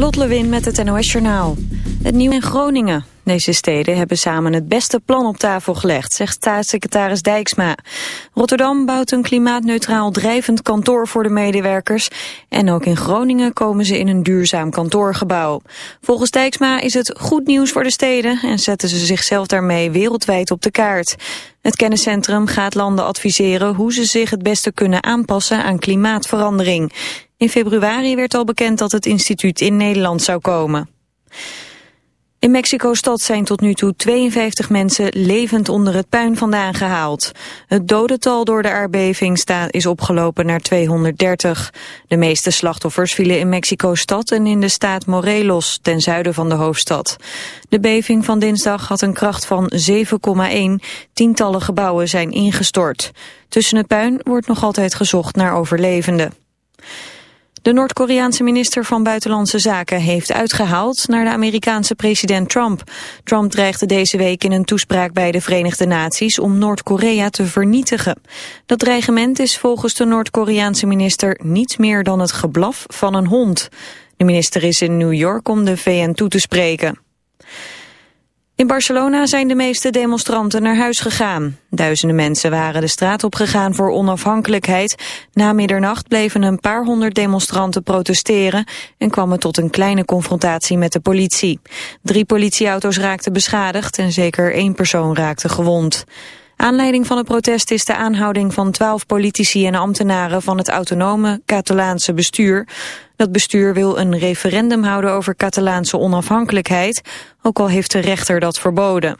Lot Lewin met het NOS Journaal. Het nieuw in Groningen. Deze steden hebben samen het beste plan op tafel gelegd, zegt staatssecretaris Dijksma. Rotterdam bouwt een klimaatneutraal drijvend kantoor voor de medewerkers. En ook in Groningen komen ze in een duurzaam kantoorgebouw. Volgens Dijksma is het goed nieuws voor de steden en zetten ze zichzelf daarmee wereldwijd op de kaart. Het kenniscentrum gaat landen adviseren hoe ze zich het beste kunnen aanpassen aan klimaatverandering. In februari werd al bekend dat het instituut in Nederland zou komen. In Mexico-stad zijn tot nu toe 52 mensen levend onder het puin vandaan gehaald. Het dodental door de aardbeving is opgelopen naar 230. De meeste slachtoffers vielen in Mexico-stad en in de staat Morelos, ten zuiden van de hoofdstad. De beving van dinsdag had een kracht van 7,1. Tientallen gebouwen zijn ingestort. Tussen het puin wordt nog altijd gezocht naar overlevenden. De Noord-Koreaanse minister van Buitenlandse Zaken heeft uitgehaald naar de Amerikaanse president Trump. Trump dreigde deze week in een toespraak bij de Verenigde Naties om Noord-Korea te vernietigen. Dat dreigement is volgens de Noord-Koreaanse minister niets meer dan het geblaf van een hond. De minister is in New York om de VN toe te spreken. In Barcelona zijn de meeste demonstranten naar huis gegaan. Duizenden mensen waren de straat opgegaan voor onafhankelijkheid. Na middernacht bleven een paar honderd demonstranten protesteren... en kwamen tot een kleine confrontatie met de politie. Drie politieauto's raakten beschadigd en zeker één persoon raakte gewond. Aanleiding van het protest is de aanhouding van twaalf politici en ambtenaren van het autonome Catalaanse bestuur. Dat bestuur wil een referendum houden over Catalaanse onafhankelijkheid, ook al heeft de rechter dat verboden.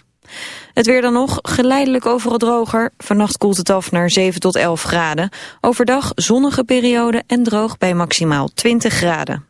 Het weer dan nog, geleidelijk overal droger. Vannacht koelt het af naar 7 tot 11 graden. Overdag zonnige periode en droog bij maximaal 20 graden.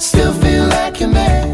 still feel like you're.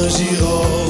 Hoe lang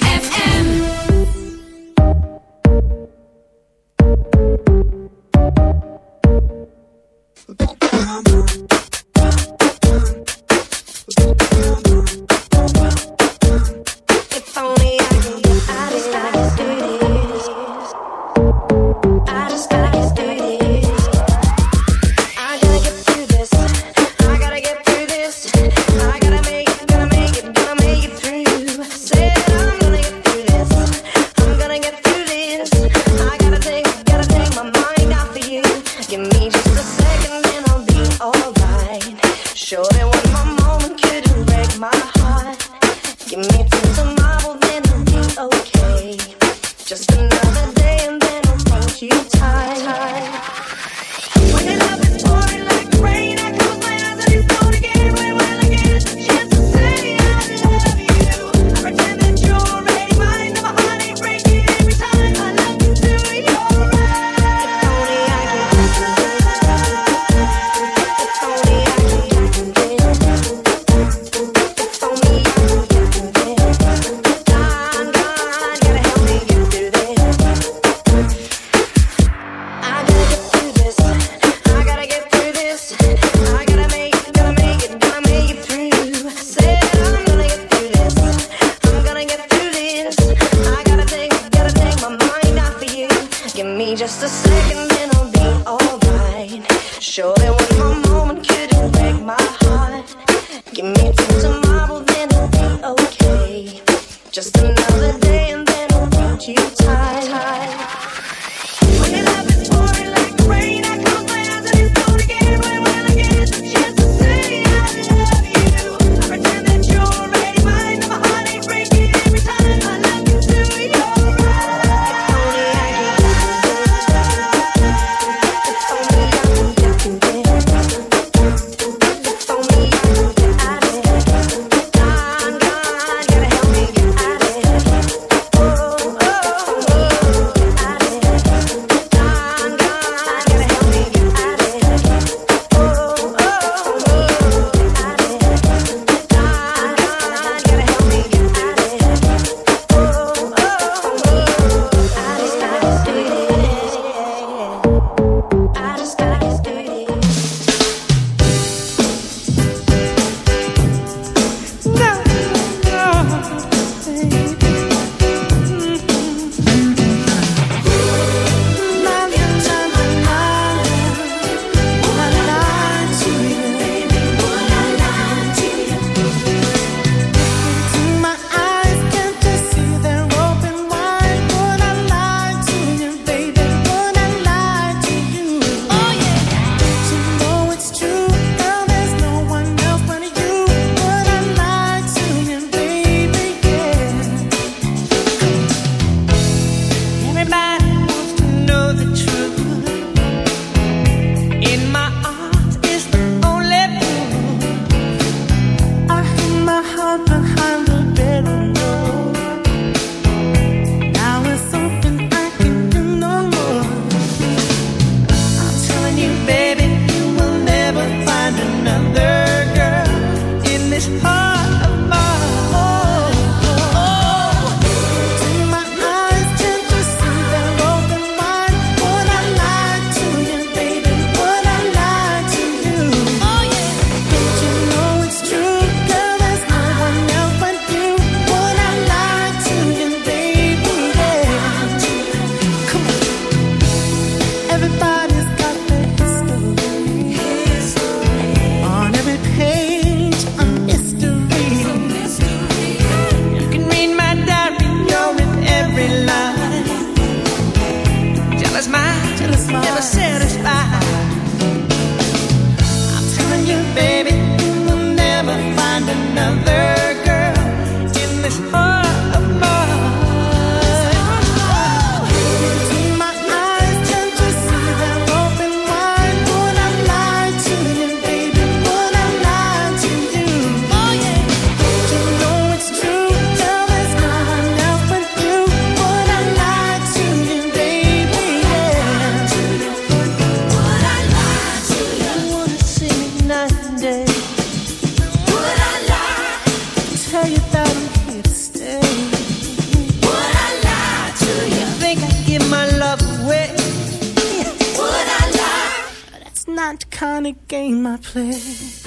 Play.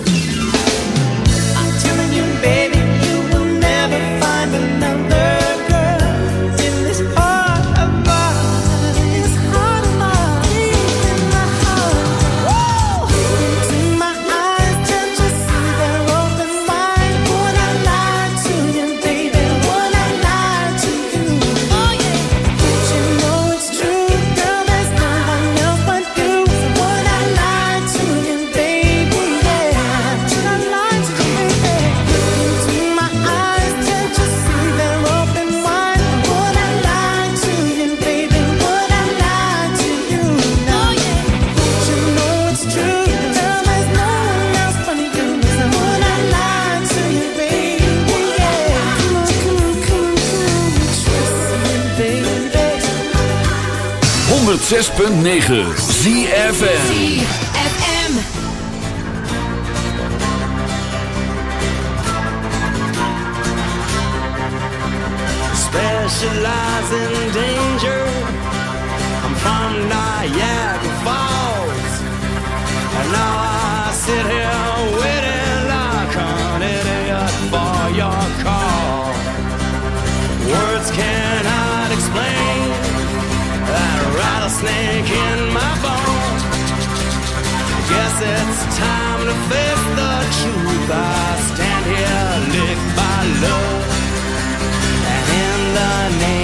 explain that rattlesnake in my bones. Guess it's time to face the truth. I stand here lick by love, and in the name.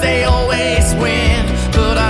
They always win, but I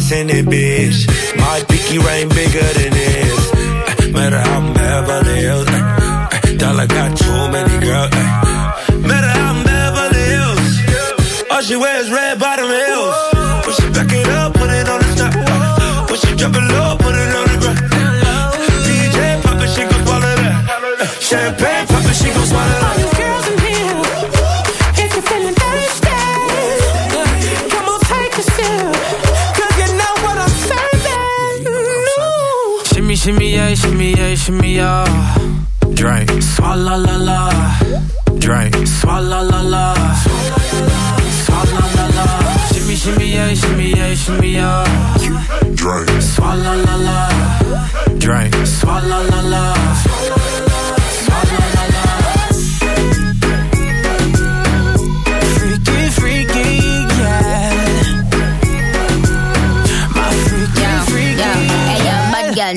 seni bir shimmy ya. Drink. Swalla la la. Drink. Swalla la la. Swalla la la. Shimmy shimmy ya, shimmy shimmy. Drink. Swalla la la. Drink. Swalla la la.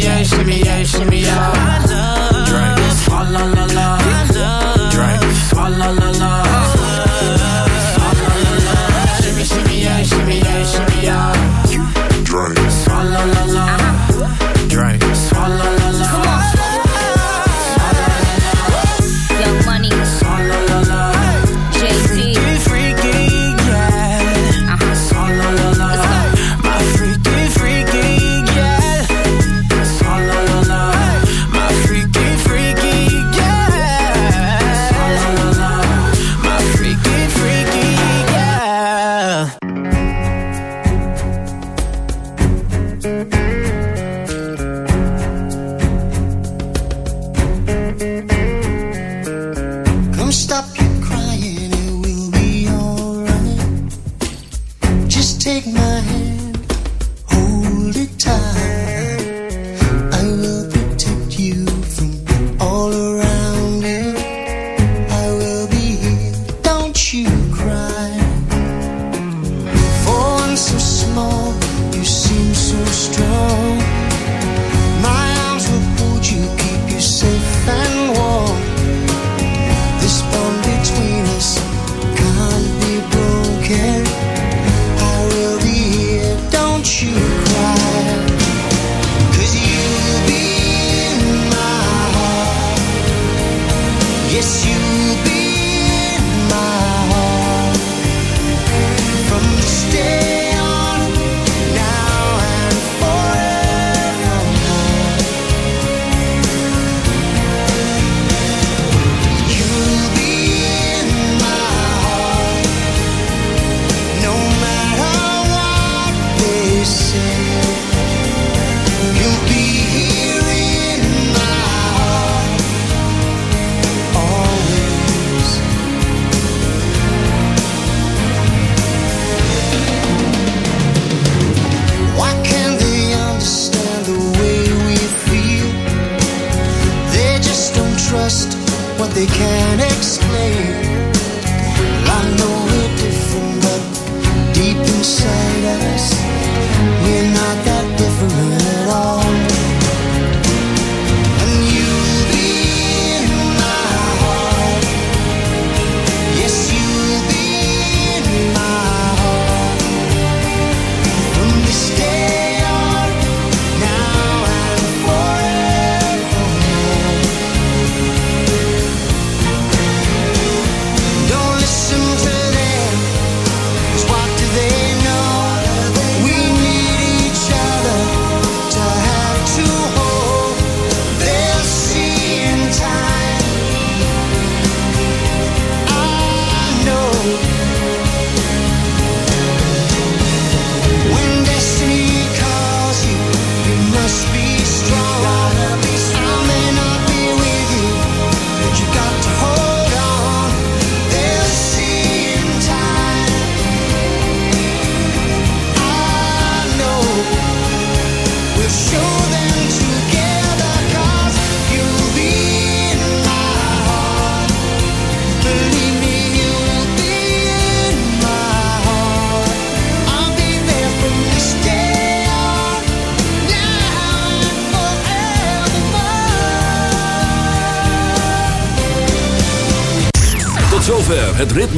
Shimmy, shimmy, yeah, shimmy, yeah, shimmy, yeah. Drink. Swalla la la la. Drink. Swalla la la. Swalla la la. Shimmy, shimmy, yeah, shimmy, yeah, shimmy, yeah. Drink.